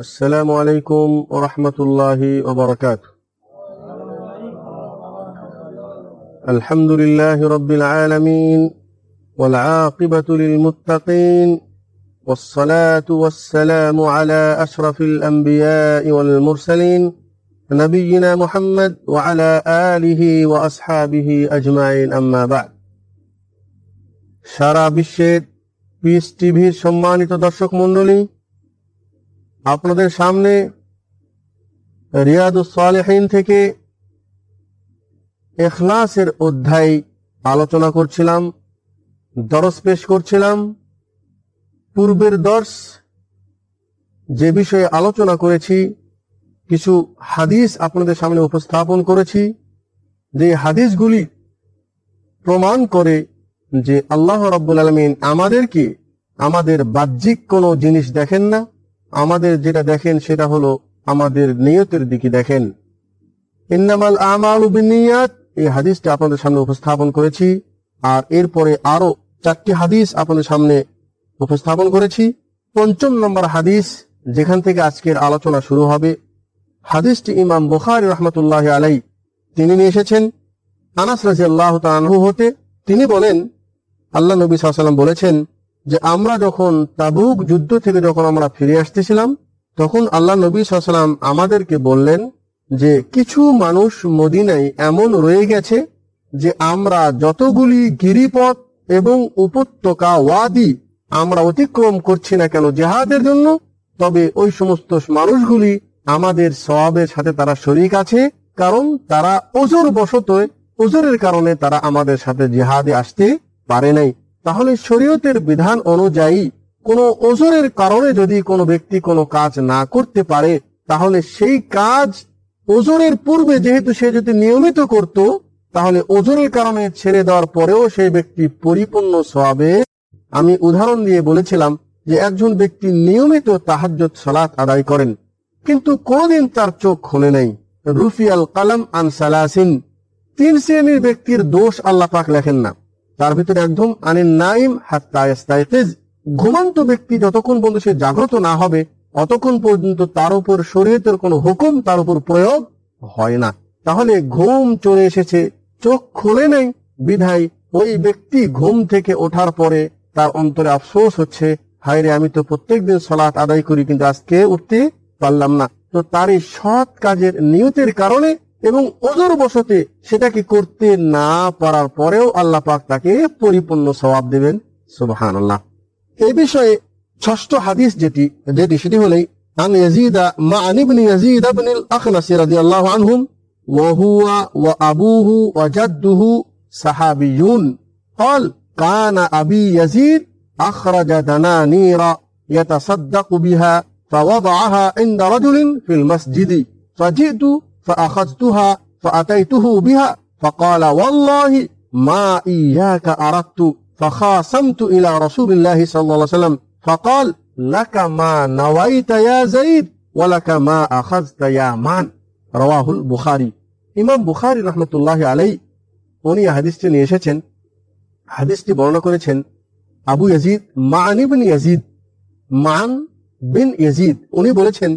السلام عليكم ورحمة الله وبركاته الحمد لله رب العالمين والعاقبة للمتقين والصلاة والسلام على أشرف الأنبياء والمرسلين نبينا محمد وعلى آله وأصحابه أجمعين أما بعد সারা বিশ্বের পিস টিভির সম্মানিত দর্শক মণ্ডলী আপনাদের সামনে রিয়াদুস সালেহীন থেকে এখলাসের অধ্যায় আলোচনা করছিলাম, দরস পেশ করছিলাম। পূর্বের দর্শ যে বিষয়ে আলোচনা করেছি, কিছু হাদিস আপনাদের সামনে উপস্থাপন করেছি। যে হাদিসগুলি প্রমাণ করে যে আল্লাহ রব্বুল আলমিন আমাদেরকে, আমাদের বাহ্যিক কোনো জিনিস দেখেন না আমাদের যেটা দেখেন, সেটা হলো আমাদের নিয়তের দিকে দেখেন। ইন্নামাল আমাল বিনিয়াত, এই হাদিসটা আপনাদের সামনে উপস্থাপন করেছি। আর এরপরে আরও চারটি হাদিস আপনাদের সামনে উপস্থাপন করেছি। পঞ্চম নম্বর হাদিস, যেখান থেকে আজকের আলোচনা শুরু হবে। হাদিসটি ইমাম বুখারি রহমতুল্লাহ আলাই তিনি নিয়ে এসেছেন। আনাস রাজি আল্লাহ হতে তিনি বলেন, আল্লাহ নবী সাল্লাম বলেছেন যে আমরা যখন তাবুক যুদ্ধ থেকে যখন আমরা ফিরে আসতেছিলাম, তখন আল্লাহ নবী সাল্লাম আমাদেরকে বললেন যে কিছু মানুষ মদিনায় এমন রয়ে গেছে যে আমরা যতগুলি গিরিপথ এবং উপত্যকা ওয়াদি আমরা অতিক্রম করছি না কেন জেহাদের জন্য, তবে ওই সমস্ত মানুষগুলি আমাদের সবাবের সাথে তারা শরিক আছে, কারণ তারা ওজোর বশত ওজোরের কারণে তারা আমাদের সাথে জেহাদে আসতে পারে নাই। তাহলে শরীয়তের বিধান অনুযায়ী কোনো ওজোরের কারণে যদি কোনো ব্যক্তি কোনো কাজ না করতে পারে, তাহলে সেই কাজ ওজোরের পূর্বে যেহেতু সে যদি নিয়মিত করত, তাহলে ওজোরের কারণে ছেড়ে দেওয়ার পরেও সেই ব্যক্তি পরিপূর্ণ সবে আমি উদাহরণ দিয়ে বলেছিলাম যে একজন ব্যক্তি নিয়মিত তাহাজ্জত সালাত আদায় করেন, কিন্তু কোনদিন তার চোখ খুলে নেই। রুফিয়াল কালাম আন সালাসিন, তিন শ্রেণির ব্যক্তির দোষ আল্লাহ পাক লেখেন না। তার ভিতরে একদম আনিন নাইম ঘুমান্ত ব্যক্তি যতক্ষণ পর্যন্ত সে জাগ্রত না হবে অতক্ষণ পর্যন্ত তার উপর শরীয়তের কোনো হুকুম, তার উপর প্রয়োগ হয় না। তাহলে ঘুম চলে এসেছে, চোখ খুলে নেই, বিধায় ওই ব্যক্তি ঘুম থেকে ওঠার পরে তার অন্তরে আফসোস হচ্ছে হায়রে আমি তো প্রত্যেকদিন সলাৎ আদায় করি, কিন্তু আজকে উঠতে পারলাম না। তো তার এই সৎ কাজের নিয়তের কারণে এবং ওজোর বসতে সেটাকে করতে না পারার পরেও আল্লাহ পাক তাকে পরিপূর্ণ সবাব দেবেন সুবহান আল্লাহ এই বিষয়ে ষষ্ঠ হাদিস যেটি যেটি সেটি হলেই عن يزيد مع عن ابن يزيد بن الأخنس رضي الله عنهم وهو وأبوه وجده صحابيون قال كان أبي يزيد أخرج دنانير يتصدق بها فوضعها عند رجل في المسجد فجئت فأخذتها فأتيته بها فقال والله ما إياك أردت فخاصمت إلى رسول الله صلى الله عليه وسلم فقال لك ما نويت يا زيد ولك ما أخذت يا مان رواه البخاري ইমাম বুখারি রহমতুল্লাহ আলাই উনি হাদিসটি নিয়ে এসেছেন হাদিসটি বর্ণনা করেছেন আবু ইয়াজিদ মানি bin Yazid Ma'n bin Yazid উনি বলেছেন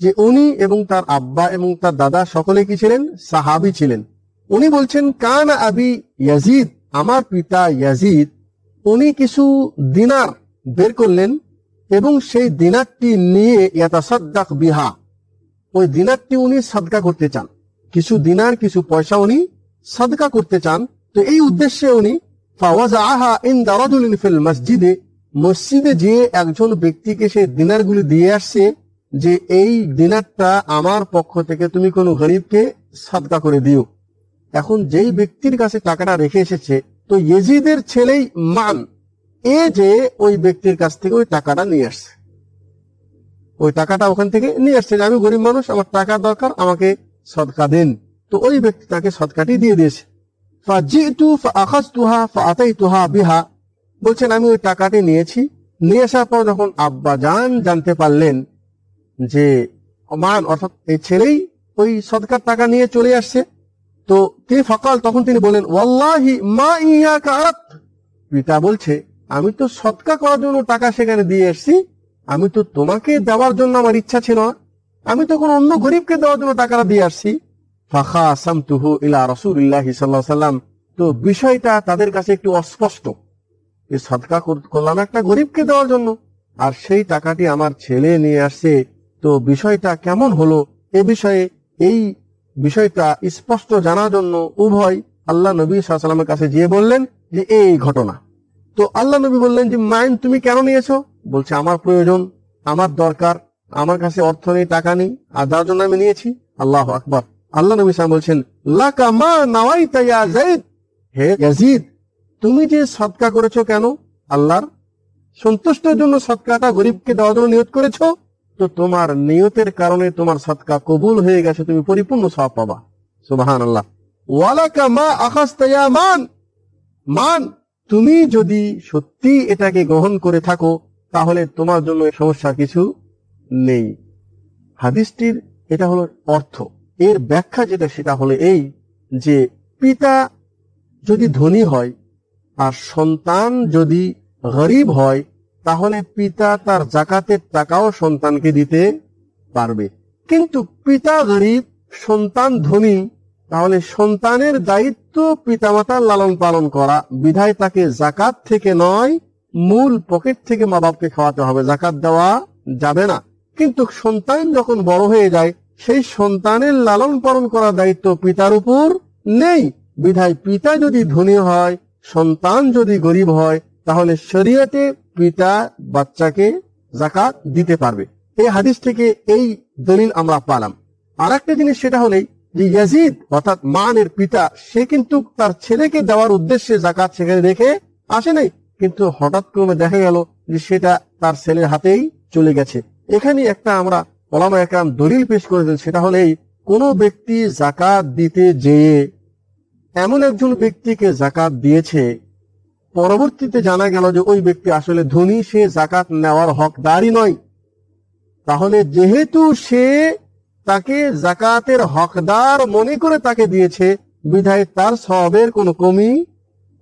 যে উনি এবং তার আব্বা এবং তার দাদা সকলে কি ছিলেন? সাহাবি ছিলেন। উনি বলছেন, কান আবি ইয়াজিদ। আমার পিতা ইয়াজিদ, উনি কিছু দিনার বের করলেন এবং সেই দিনারটি নিয়ে ইয়াতাসাদ্দাক বিহা। ওই দিনারটি উনি সাদকা করতে চান। কিছু দিনার, কিছু পয়সা উনি সাদকা করতে চান। তো এই উদ্দেশ্যে উনি মসজিদে। মসজিদে যে একজন ব্যক্তিকে সেই দিনারগুলি দিয়ে আসছে। যে এই দিনারটা আমার পক্ষ থেকে তুমি কোনো গরিবকে সাদকা করে দিও। এখন যেই ব্যক্তির কাছে টাকাটা রেখে এসেছে, তো ইয়েজিদের ছেলেই মান। এ যে ওই ব্যক্তির কাছ থেকে ওই টাকাটা নিয়ে আসছে। ওই টাকাটা ওখান থেকে নিয়ে আসছে আমি গরিব মানুষ, আমার টাকা দরকার, আমাকে সদকা দেন। তো ওই ব্যক্তি তাকে সদকাটি দিয়ে দিয়েছে। বলছেন, আমি ওই টাকাটি নিয়েছি। নিয়ে আসার পর যখন আব্বা জান জানতে পারলেন যে মান, অর্থাৎ এই ছেলেই ওই সদকার টাকা নিয়ে চলে আসছে। তো তিনি ফকাল? তখন তিনি বলেন, ওয়াল্লাহি মা ইয়া কারাত পিতা বলছে, আমি তো সৎকা করার জন্য টাকা সেখানে দিয়ে এসছি আমি তো তোমাকে দেওয়ার জন্য আমার ইচ্ছা ছিল না। আমি তো কোনো অন্য গরিবকে দেওয়ার জন্য টাকাটা দিয়ে আসছি। ফাখা আসামতুহু ইলা রসুল্লাহ সাল্লাহ সাল্লাম। তো বিষয়টা তাদের কাছে একটু অস্পষ্ট। এই কর- করলাম একটা গরিবকে দেওয়ার জন্য। আর সেই টাকাটি আমার ছেলে নিয়ে আসছে তো বিষয়টা কেমন হলো? এ বিষয়ে, এই বিষয়টা স্পষ্ট জানার জন্য উভয় আল্লাহ নবী সাল্লামের কাছে গিয়ে বললেন যে, এই ঘটনা। তো আল্লাহ নবী বললেন যে, মাইন তুমি কেন নিয়েছো? বলছে, আমার প্রয়োজন, আমার দরকার, আমার কাছে অর্থ নেই, টাকা নেই, আর যার জন্য আমি নিয়েছি? আল্লাহ আকবর। আল্লাহ নবী সাল্লাম বলছেন হে তুমি যে সৎকা করেছ কেন? আল্লাহর সন্তুষ্টের জন্য সৎকাটা গরিবকে দেওয়ার জন্য নিয়ত করেছ? তো তোমার নিয়তের কারণে তোমার সৎকা কবুল হয়ে গেছে, তুমি পরিপূর্ণ সব পাবা। সুবাহান আল্লাহ ওয়ালাকা মা আখাস্তা ইয়া মান? মান, তুমি যদি সত্যি এটাকে গ্রহণ করে থাকো, তাহলে তোমার জন্য সমস্যা কিছু নেই। হাদিসটির এটা হলো অর্থ। এর ব্যাখ্যা যেটা, সেটা হলো এই যে পিতা যদি ধনী হয়, আর সন্তান যদি গরিব হয় তাহলে পিতা তার জাকাতের টাকাও সন্তানকে দিতে পারবে। কিন্তু পিতা গরিব, সন্তান ধনী, তাহলে সন্তানের দায়িত্ব পিতামাতার লালন পালন করা। বিধায় তাকে জাকাত থেকে নয়, মূল পকেট থেকে মা বাপকে খাওয়াতে হবে। জাকাত দেওয়া যাবে না। কিন্তু সন্তান যখন বড় হয়ে যায়, সেই সন্তানের লালন পালন করার দায়িত্ব পিতার উপর নেই। বিধায় পিতা যদি ধনী হয়, সন্তান যদি গরিব হয়, তাহলে শরীয়তে পিতা বাচ্চাকে জাকাত দিতে পারবে। এই হাদিস থেকে এই দলিল আমরা পালাম। আর একটা জিনিস সেটা হলেই যে ইয়াজিদ, অর্থাৎ মানের পিতা, সে কিন্তু তার ছেলেকে দেওয়ার উদ্দেশ্যে জাকাত সেখানে রেখে আসে নাই। কিন্তু হঠাৎ ক্রমে দেখা গেল যে সেটা তার ছেলের হাতেই চলে গেছে। এখানে একটা আমরা ওলামা একরাম দলিল পেশ করেছেন, সেটা হলেই কোন ব্যক্তি জাকাত দিতে যেয়ে এমন একজন ব্যক্তিকে জাকাত দিয়েছে পরবর্তীতে জানা গেল যে ওই ব্যক্তি আসলে ধনী, সে জাকাত নেওয়ার হকদারই নয়। তাহলে যেহেতু সে তাকে জাকাতের হকদার মনে করে তাকে দিয়েছে, বিধায় তার সবের কোনো কমি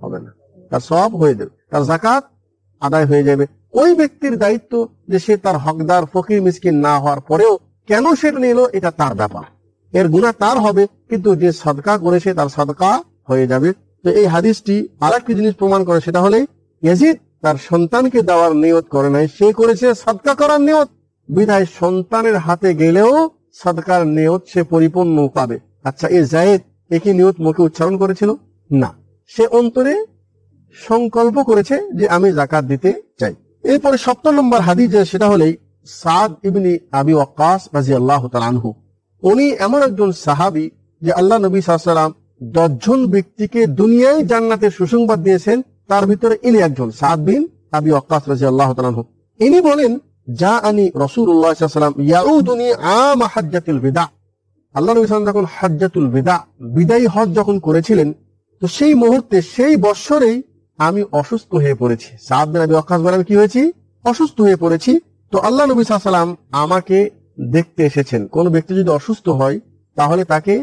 হবে না। তার সব হয়ে যাবে, তার জাকাত আদায় হয়ে যাবে। ওই ব্যক্তির দায়িত্ব যে সে তার হকদার ফকির, মিসকিন না হওয়ার পরেও কেন সেটা নিল, এটা তার ব্যাপার। এর গুণা তার হবে, কিন্তু যে সদকা করেছে তার সদকা হয়ে যাবে। তো এই হাদিসটি আর একটি জিনিস প্রমাণ করে, সেটা হলে ইয়াজিদ তার সন্তানকে দেওয়ার নিয়ত করে নাই, সে করেছে সদকা করার নিয়ত। বিধায় সন্তানের হাতে গেলেও সদকার নিয়ত সে পরিপূর্ণ পাবে। আচ্ছা এই জায়েদ একই নিয়ত মুখে উচ্চারণ করেছিল? না। সে অন্তরে সংকল্প করেছে যে আমি জাকাত দিতে চাই। এরপরে সপ্তম নম্বর হাদিস সেটা হলেই সাদ ইবনি আবি ওয়াক্কাস রাজি আল্লাহ আনহু। উনি এমন একজন সাহাবি যে আল্লাহ নবী সাল্লাম দশজন ব্যক্তিকে দুনিয়ায় জান্নাতের সুসংবাদ দিয়েছেন, তার ভিতরে ইনি একজন সাদ বিন আবি ওয়াক্কাস রাজি আল্লাহ ইনি বলেন যা আনি রসুল্লাহ সাল্লাম ইয়াউদুনি আম হাজ্জাতুল বিদা আল্লাহ নবী যখন হাজ্জাতুল বিদা বিদায়ী হজ যখন করেছিলেন, তো সেই মুহূর্তে, সেই বৎসরেই আমি অসুস্থ হয়ে পড়েছি। সাদ বিন আবি ওয়াক্কাস বলে আমি কি হয়েছি? অসুস্থ হয়ে পড়েছি। তো আল্লাহ নবী সাল্লাম আমাকে দেখতে এসেছেন। কোন ব্যক্তি যদি অসুস্থ হয়, তাহলে তাকে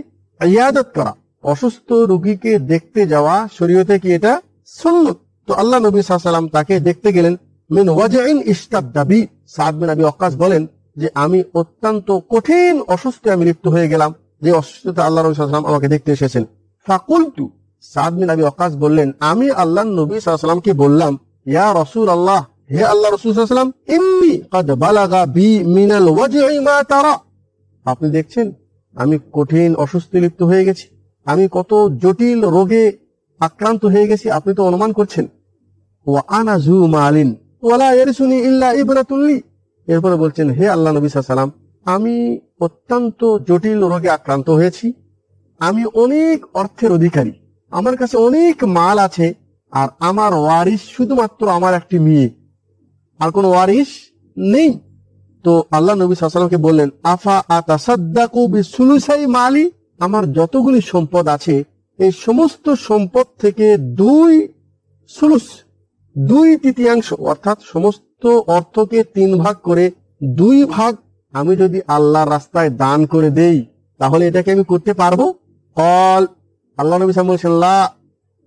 ইয়াদত করা। অসুস্থ রোগীকে দেখতে যাওয়া শরীয়তে কি এটা সুন্নত? তো আল্লাহ নবী সাল্লাম তাকে দেখতে গেলেন, মিন ওয়াজাইন ইস্তাবদাবি সাদ বিন আবি ওয়াক্কাস বলেন যে, আমি অত্যন্ত কঠিন অসুস্থ আমি লিপ্ত হয়ে গেলাম, যে অসুস্থতা আল্লাহ নবী সাল্লাম আমাকে দেখতে এসেছেন। ফাকুলতু, সাদ বিন আবি ওয়াক্কাস বললেন, আমি আল্লাহ নবী সাল্লামকে বললাম, ইয়া রসুল আল্লাহ হে আল্লাহ রসুল সাল্লাম ইন্নি কদ বালাগা বি মিনাল ওয়াজই মা তারা। আপনি দেখছেন, আমি কঠিন অসুস্থ লিপ্ত হয়ে গেছি। আমি কত জটিল রোগে আক্রান্ত হয়ে গেছি, আপনি তো অনুমান করছেন। ওয়া আনা জু মালিন, ওয়ালা ইয়ারসুনি ইল্লা ইবরাতুল্লি এরপরে বলছেন, হে আল্লাহ নবী সাল্লাম আমি অত্যন্ত জটিল রোগে আক্রান্ত হয়েছি। আমি অনেক অর্থের অধিকারী। আমার কাছে অনেক মাল আছে, আর আমার ওয়ারিস শুধুমাত্র আমার একটি মেয়ে। আর কোন ওয়ারিস নেই। তো আল্লাহ নবী সাল্লামকে বললেন, আফা আতাসাদ্দাকু বিসুলুসাই মালি? আমার যতগুলি সম্পদ আছে, এই সমস্ত সম্পদ থেকে দুই সুলুস, দুই তৃতীয়াংশ, অর্থাৎ সমস্ত অর্থকে তিন ভাগ করে দুই ভাগ আমি যদি আল্লাহর রাস্তায় দান করে দেই, তাহলে এটাকে আমি করতে পারব? কল। আল্লাহ নবী সাল্লাম বলছেন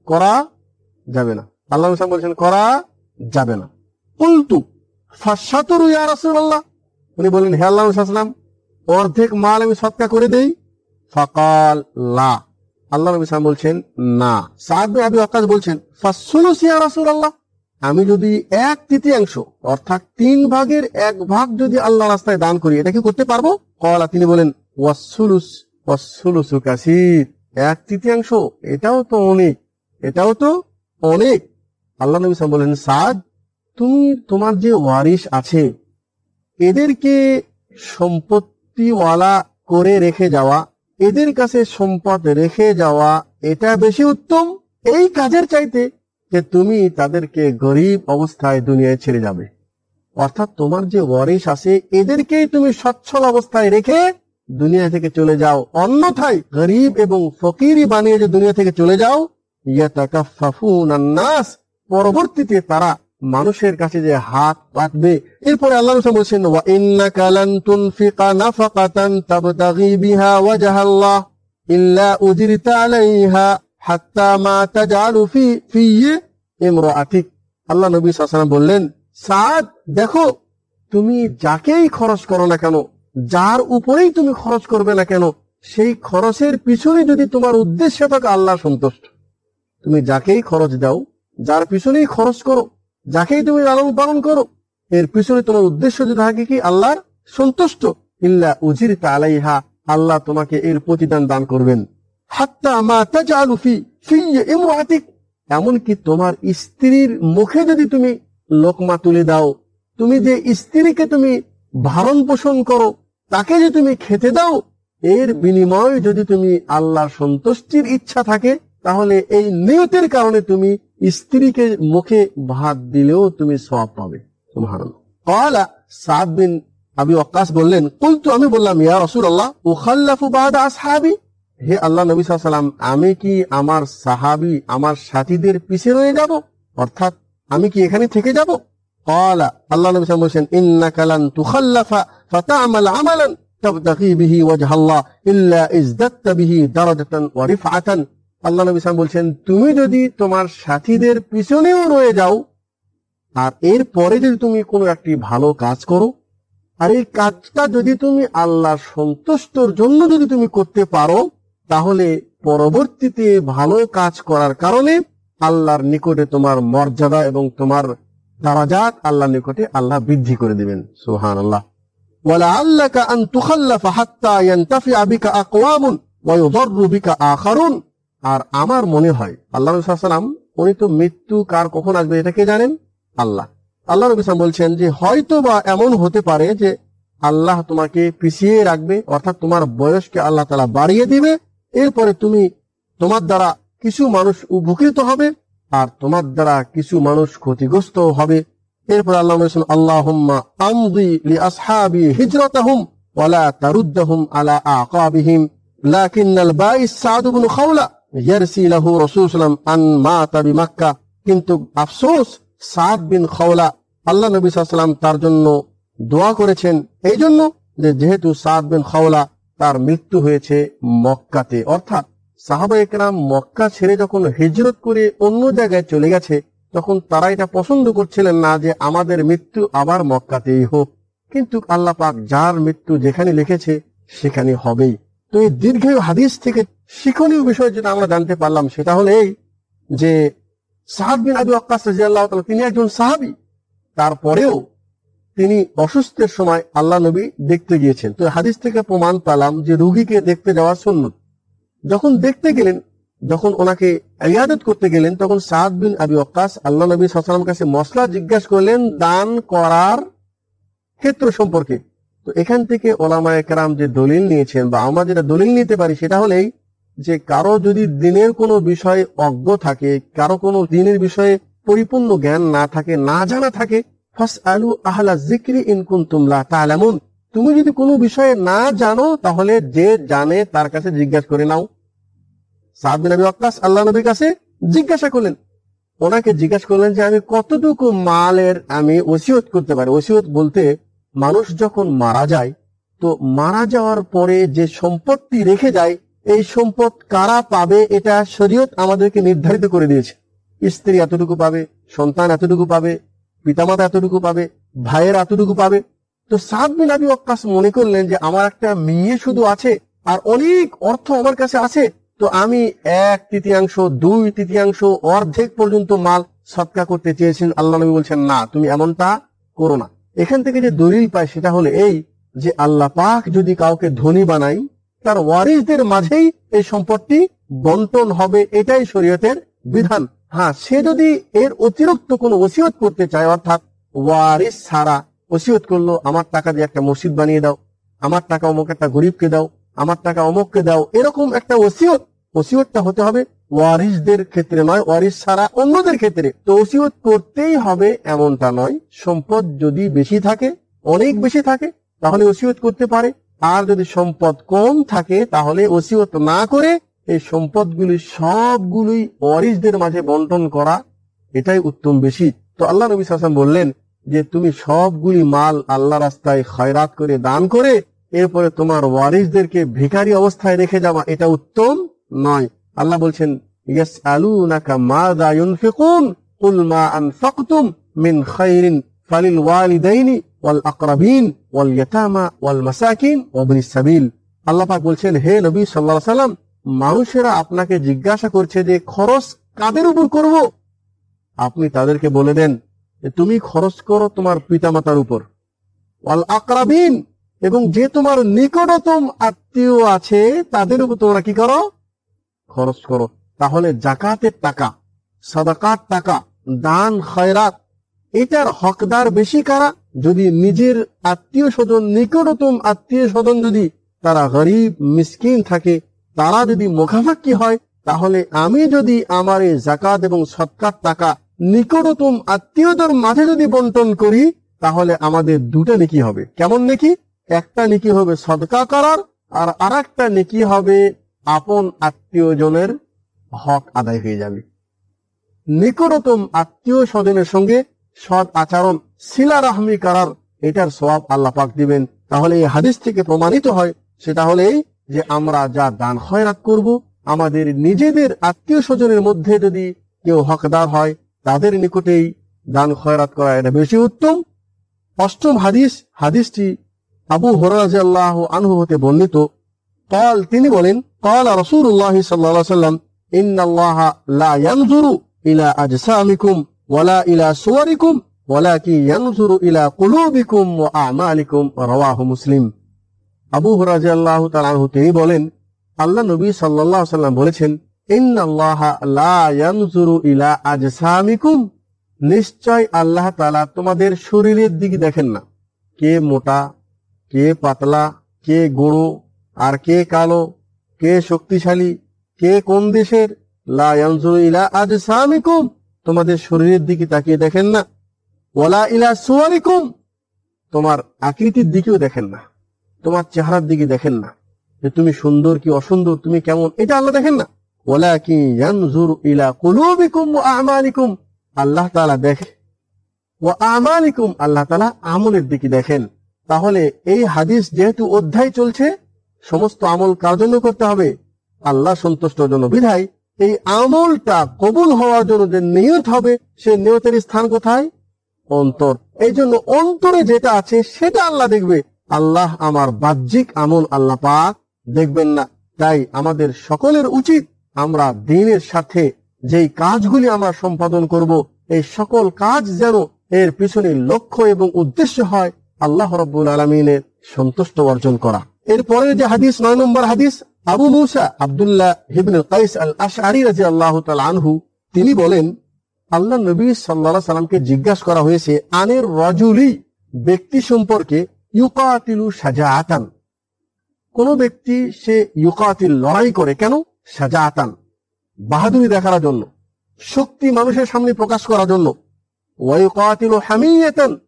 করা যাবে না। আল্লাহ নবী সাল্লাম বলছেন, করা যাবে না। উল্টু ফাঁসাতুর ইয়া রাসূলুল্লাহ। উনি বললেন, হে আল্লাহ অর্ধেক মাল আমি সৎকা করে দেই ফাকাল লা। আল্লাহ নবী সাল্লাম বলছেন, না। সাদ আবি ওয়াক্কাস বলছেন ফাসুলুস ইয়া রাসূলুল্লাহ। আমি যদি এক তৃতীয়াংশ, অর্থাৎ তিন ভাগের এক ভাগ যদি আল্লাহ রাস্তায় দান করি, এটা কি করতে পারব? কলা, তিনি বলেন ওয়াসুলুস ওয়াসুলুসু কাসির। এক তৃতীয়াংশ, এটাও তো অনেক, এটাও তো অনেক। আল্লাহ নবী সাল্লাম বলেন, সাদ, তুমি, তোমার যে ওয়ারিস আছে, এদেরকে সম্পত্তিওয়ালা করে রেখে যাওয়া এদের কাছে সম্পদ রেখে যাওয়া এটা বেশি উত্তম। এই কাজের চাইতে যে তুমি তাদেরকে গরিব অবস্থায় দুনিয়ায় ছেড়ে যাবে। অর্থাৎ তোমার যে ওয়ারিস আছে, এদেরকেই তুমি সচ্ছল অবস্থায় রেখে দুনিয়া থেকে চলে যাও। অন্যথায় গরিব এবং ফকিরি বানিয়ে যে দুনিয়া থেকে চলে যাও ইয়া ইয়াতাকাফাফুন নাস, পরবর্তীতে তারা মানুষের কাছে যে হাত পাতবে, এরপরে আল্লাহ বলছেন বললেন, সাদ, দেখো, তুমি যাকেই খরচ করো না কেন, যার উপরেই তুমি খরচ করবে না কেন, সেই খরচের পিছনে যদি তোমার উদ্দেশ্য থাকে, আল্লাহ সন্তুষ্ট। তুমি যাকেই খরচ দাও, যার পিছনেই খরচ করো যাকেই তুমি লালন পালন করো, এর পিছনে তোমার উদ্দেশ্য যদি থাকে কি? আল্লাহর সন্তুষ্ট। ইল্লা উজির আলাইহা, আল্লাহ তোমাকে এর প্রতিদান দান করবেন। হাত্তা মা এমনকি তোমার স্ত্রীর মুখে যদি তুমি লোকমা তুলে দাও, তুমি যে স্ত্রীকে তুমি ভারণ পোষণ করো, তাকে যে তুমি খেতে দাও, এর বিনিময়ে যদি তুমি আল্লাহর সন্তুষ্টির ইচ্ছা থাকে, তাহলে এই নিয়তের কারণে তুমি স্ত্রীকে মুখে ভাত দিলেও তুমি সওয়াব পাবে সুবহানাল্লাহ ক্বালা সাদ বিন আবি ওয়াক্কাস বললেন কুলতু আমি বললাম ইয়া রাসূলুল্লাহ উখাল্লাফু বাদা আসহাবি হে আল্লাহ নবী সাল্লাল্লাহু আলাইহি সাল্লাম আমি কি আমার সাহাবী আমার সাথীদের পিছে রয়ে যাব অর্থাৎ আমি কি এখানে থেকে যাব قال আল্লাহ নবী সাল্লাল্লাহু আলাইহি বলছেন ইন্নাকা লান তুখাল্লাফা ফাতা'মাল আমালান তাবতাগি বিহি ওয়াজহ আল্লাহ ইল্লা ইজদাদতা বিহি দারাজাতান ওয়া রিফআতান আল্লাহ নবী সাল্লাল্লাহু বলছেন তুমি যদি তোমার সাথীদের পিছনেও রয়ে যাও আর এর পরে যদি তুমি কোনো একটি ভালো কাজ করো আর এই কাজটা যদি তুমি আল্লাহ সন্তুষ্টর জন্য যদি তুমি করতে পারো তাহলে পরবর্তীতে ভালো কাজ করার কারণে আল্লাহর নিকটে তোমার মর্যাদা এবং তোমার দারাজাত আল্লাহর নিকটে আল্লাহ বৃদ্ধি করে দিবেন সুহান আল্লাহ ولعلك أن تخلف حتى ينتفع بك أقوام ويضر بك آخرون আর আমার মনে হয়, আল্লাহ সাল্লাম উনি তো মৃত্যু কার কখন আসবে, এটা কে জানেন? আল্লাহ। আল্লাহ নবী সাল্লাম বলছেন যে হয়তো বা এমন হতে পারে যে, আল্লাহ তোমাকে পিছিয়ে রাখবে, অর্থাৎ তোমার বয়সকে আল্লাহ তালা বাড়িয়ে দিবে, এরপরে তুমি তোমার দ্বারা কিছু মানুষ উপকৃত হবে, আর তোমার দ্বারা কিছু মানুষ ক্ষতিগ্রস্ত হবে। এরপর আল্লাহ বলেছেন, আল্লাহুম্মা আলা আকাবিহিম, লাকিন্নাল বাইস সাদ খাওলা। সাল্লাম কিন্তু আফসোস, সাদ বিন খাওলা, আল্লাহ নবী সাল্লাল্লাহু তার জন্য দোয়া করেছেন। এই জন্য যেহেতু সাদ বিন খাওলা তার মৃত্যু হয়েছে মক্কাতে। অর্থাৎ সাহাবা একরাম মক্কা ছেড়ে যখন হিজরত করে অন্য জায়গায় চলে গেছে, তখন তারা এটা পছন্দ করছিলেন না যে আমাদের মৃত্যু আবার মক্কাতেই হোক। কিন্তু আল্লাহ পাক যার মৃত্যু যেখানে লিখেছে, সেখানে হবেই। তো এই দীর্ঘ হাদিস থেকে শিক্ষণীয় বিষয় যেটা আমরা জানতে পারলাম, সেটা হলো এই যে সাহাব বিন আবু রাদিয়াল্লাহু তাআলা, তিনি একজন সাহাবী। তারপরেও তিনি অসুস্থের সময় আল্লাহ নবী দেখতে গিয়েছেন। তো হাদিস থেকে প্রমাণ পেলাম যে রুগীকে দেখতে যাওয়ার সুন্নত। যখন দেখতে গেলেন, যখন ওনাকে ইয়াদত করতে গেলেন, তখন সাদ বিন আবি ওকাস আল্লাহ নবী সাল্লাম কাছে মশলা জিজ্ঞাসা করলেন, দান করার ক্ষেত্র সম্পর্কে? তো এখান থেকে ওলামা একরাম যে দলিল নিয়েছেন বা আমরা যেটা দলিল নিতে পারি সেটা হলেই যে কারও যদি দিনের কোনো বিষয়ে অজ্ঞ থাকে, কারও কোনো দিনের বিষয়ে পরিপূর্ণ জ্ঞান না থাকে, না জানা থাকে তুমি যদি কোনো বিষয়ে না জানো, তাহলে যে জানে তার কাছে জিজ্ঞাসা করে নাও। সাদ আল্লাহ নবীর কাছে জিজ্ঞাসা করলেন। ওনাকে জিজ্ঞাসা করলেন যে আমি কতটুকু মালের আমি ওসিয়ত করতে পারি? ওসিয়ত বলতে মানুষ যখন মারা যায়, তো মারা যাওয়ার পরে যে সম্পত্তি রেখে যায়, এই সম্পদ কারা পাবে এটা শরীয়ত আমাদেরকে নির্ধারিত করে দিয়েছে। স্ত্রী এতটুকু পাবে, সন্তান এতটুকু পাবে, পিতামাতা এতটুকু পাবে, ভাইয়ের এতটুকু পাবে। তো সাদ বিন আবি ওয়াক্কাস মনে করলেন যে, আমার একটা মেয়ে শুধু আছে আর অনেক অর্থ আমার কাছে আছে। তো আমি এক তৃতীয়াংশ, দুই তৃতীয়াংশ অর্ধেক পর্যন্ত মাল সৎকা করতে চেয়েছেন। আল্লাহ নবী বলছেন, না, তুমি এমনটা করো না। এখান থেকে যে দলিল পায় সেটা হলো এই যে আল্লাহ পাক যদি কাউকে ধনী বানাই, তার ওয়ারিসদের মাঝেই এই সম্পত্তি বন্টন হবে, এটাই শরীয়তের বিধান। হ্যাঁ সে যদি এর অতিরিক্ত কোনো ওসিয়ত করতে চায়, অর্থাৎ ওয়ারিস ছাড়া ওসিয়ত করল, আমার টাকা দিয়ে একটা মসজিদ বানিয়ে দাও, আমার টাকা অমুক একটা গরিবকে দাও, আমার টাকা অমুককে দাও, এরকম একটা ওসিয়ত, ওসিয়তটা হতে হবে ওয়ারিসদের ক্ষেত্রে নয় ওয়ারিস ছাড়া অন্যদের ক্ষেত্রে। তো ওসিয়ত করতেই হবে এমনটা নয়, সম্পদ যদি বেশি থাকে, অনেক বেশি থাকে, তাহলে ওসিয়ত করতে পারে। আর যদি সম্পদ কম থাকে, তাহলে ওসিয়ত না করে এই সম্পদগুলি সবগুলোই ওয়ারিসদের মাঝে বন্টন করা, এটাই উত্তম বেশি। তো আল্লাহ নবী সাসাম বললেন যে, তুমি সবগুলি মাল আল্লাহ রাস্তায় খয়রাত করে দান করে, এরপরে তোমার ওয়ারিসদেরকে ভিখারি অবস্থায় রেখে যাওয়া, এটা উত্তম নয়। আল্লাহ বলছেন আপনাকে জিজ্ঞাসা করছে যে, খরচ কাদের উপর করব? আপনি তাদেরকে বলে দেন যে, তুমি খরচ করো তোমার পিতামাতার উপর। ওয়াল আকরাবিন এবং যে তোমার নিকটতম আত্মীয় আছে, তাদের উপর তোমরা কি করো? খরচ করো। তাহলে জাকাতের টাকা সাদাকার টাকা, দান, খয়রাত, এটার হকদার বেশি কারা? যদি নিজের আত্মীয় স্বজন, নিকটতম আত্মীয় স্বজন যদি তারা গরিব, মিসকিন থাকে, তারা যদি মুখাফাক্কি হয়, তাহলে আমি যদি আমার এই জাকাত এবং সৎকার টাকা নিকটতম আত্মীয়দের মাঝে যদি বন্টন করি, তাহলে আমাদের দুটো নেকি হবে। কেমন নেকি? একটা নেকি হবে সদকা করার আর আর একটা নেকি হবে আপন আত্মীয়জনের হক আদায় হয়ে যাবে। নিকটতম আত্মীয় স্বজনের সঙ্গে সৎ আচরণ শিলা রাহমি করার এটার সবাব আল্লাহ পাক দিবেন। তাহলে এই হাদিস থেকে প্রমাণিত হয়, সেটা হলে যে আমরা যা দান খয়রাত করব, আমাদের নিজেদের আত্মীয় স্বজনের মধ্যে যদি কেউ হকদার হয়, তাদের নিকটেই দান খয়রাত করা এটা বেশি উত্তম। অষ্টম হাদিস, হাদিসটি আবু হরাজ আল্লাহ আনহু হতে বর্ণিত। কাল তিনি বলেন কাল রসুল্লাহ সাল্লাম তিনি বলেন, আল্লাহ নবী সাল্লাল্লাহু সাল্লাম বলেছেন ইন্নাল্লাহ লা ইয়ানজুরু ইলা আজসামিকুম নিশ্চয় আল্লাহ তাআলা তোমাদের শরীরের দিকে দেখেন না। কে মোটা, কে পাতলা, কে গোড়ো আর কে কালো, কে শক্তিশালী, কে কোন দেশের? তোমাদের শরীরের দিকে তাকিয়ে দেখেন না। ওয়ালা ইলা সুয়ারিকুম। তোমার আকৃতির দিকেও দেখেন না। তোমার চেহারার দিকে দেখেন না। যে তুমি সুন্দর কি অসুন্দর, তুমি কেমন, এটা আল্লাহ দেখেন না। ওলা কি ইলা কুলুবিকুম আমালিকুম। আল্লাহ তালা দেখে। ও আমালিকুম, আল্লাহ তালা আমলের দিকে দেখেন। তাহলে এই হাদিস যেহেতু অধ্যায় চলছে সমস্ত আমল কার জন্য করতে হবে? আল্লাহ সন্তুষ্টর জন্য। বিধায়, এই আমলটা কবুল হওয়ার জন্য যে নিয়ত হবে, সে নিয়তের স্থান কোথায়? অন্তর। এই জন্য অন্তরে যেটা আছে, সেটা আল্লাহ দেখবে। আল্লাহ আমার বাহ্যিক আমল আল্লাহ পাক দেখবেন না। তাই আমাদের সকলের উচিত আমরা দিনের সাথে যেই কাজগুলি আমরা সম্পাদন করব, এই সকল কাজ যেন এর পিছনে লক্ষ্য এবং উদ্দেশ্য হয়, আল্লাহ রব্বুল আলমিনের সন্তুষ্ট অর্জন করা। এরপরে যে হাদিস, নয় নম্বর হাদিস, আবু মুসা আবদুল্লাহ হিবিন কাইস আল আশআরি রাদিয়াল্লাহু তাআলা আনহু, তিনি বলেন, আল্লাহ নবী সাল্লাল্লাহু সাল্লামকে জিজ্ঞাসা করা হয়েছে, আনের রজুলি, ব্যক্তি সম্পর্কে ইউকাতিলু সাজাআতান কোন ব্যক্তি সে ইউকাতিল লড়াই করে কেন? সাজা আতান বাহাদুরি দেখার জন্য। শক্তি মানুষের সামনে প্রকাশ করার জন্য। ওয়াইকাতিলু হামিয়াতান।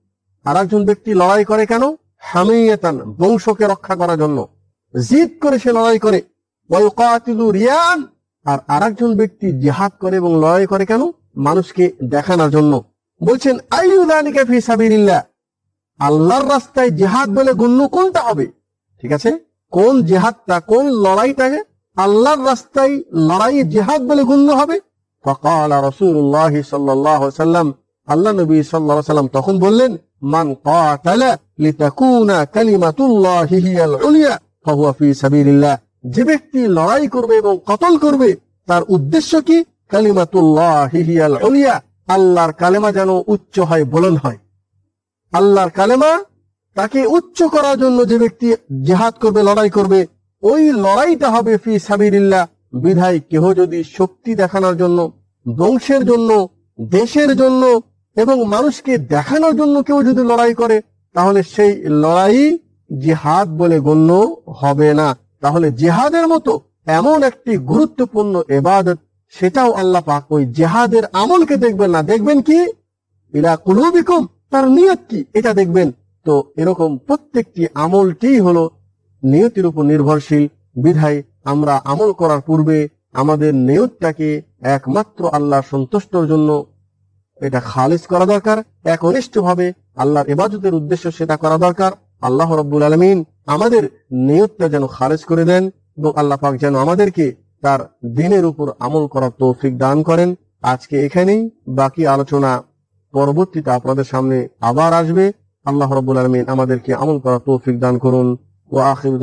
আর একজন ব্যক্তি লড়াই করে কেন? হামিয়াতান, বংশকে রক্ষা করার জন্য। জিদ করে সে লড়াই করে। রিয়ান, আর আরেকজন ব্যক্তি জিহাদ করে এবং লড়াই করে কেন? মানুষকে দেখানোর জন্য। বলছেন আল্লাহর রাস্তায় জেহাদ বলে গণ্য কোনটা হবে? ঠিক আছে? কোন জেহাদটা, কোন লড়াইটাকে আল্লাহর রাস্তায় লড়াই জেহাদ বলে গণ্য হবে? ফকাল রসুল্লাহ সাল্লাল্লাহু সাল্লাম আল্লাহ নবী সাল্লাল্লাহু সাল্লাম তখন বললেন, মান যে ব্যক্তি লড়াই করবে এবং কতল করবে, তার উদ্দেশ্য কি? কালিমাতুল্লাহি হিয়াল উলিয়া, আল্লাহর কালেমা যেন উচ্চ হয়, বলন হয়। আল্লাহর কালেমা তাকে উচ্চ করার জন্য যে ব্যক্তি জেহাদ করবে, লড়াই করবে, ওই লড়াইটা হবে ফি সাবিরিল্লাহ বিধায় কেহ যদি শক্তি দেখানোর জন্য বংশের জন্য, দেশের জন্য এবং মানুষকে দেখানোর জন্য কেউ যদি লড়াই করে, তাহলে সেই লড়াই জিহাদ বলে গণ্য হবে না। তাহলে জিহাদের মতো এমন একটি গুরুত্বপূর্ণ এবাদত, সেটাও আল্লাহ পাক ওই জেহাদের আমলকে দেখবেন না। দেখবেন কি? ইলা কুলুবিকুম, তার নিয়ত কি? এটা দেখবেন। তো এরকম প্রত্যেকটি আমলটি হলো নিয়তির উপর নির্ভরশীল। বিধায় আমরা আমল করার পূর্বে আমাদের নিয়তটাকে একমাত্র আল্লাহ সন্তুষ্টর জন্য এটা খালিজ করা দরকার একনিষ্ঠ ভাবে আল্লাহর ইবাদতের উদ্দেশ্য সেটা করা দরকার। আল্লাহ রব্বুল আলমিন আমাদের নিয়তটা যেন খারেজ করে দেন এবং আল্লাহ পাক যেন আমাদেরকে তার দিনের উপর আমল করার তৌফিক দান করেন। আজকে এখানেই বাকি আলোচনা পরবর্তীতে আপনাদের সামনে আবার আসবে। আল্লাহ রব্বুল আলমিন আমাদেরকে আমল করার তৌফিক দান করুন। ও আখির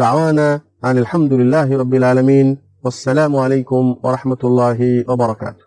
আলহামদুলিল্লাহ রবিল আলমিন। আসসালামু আলাইকুম ওরহমতুল্লাহি ওবরাকাতুহ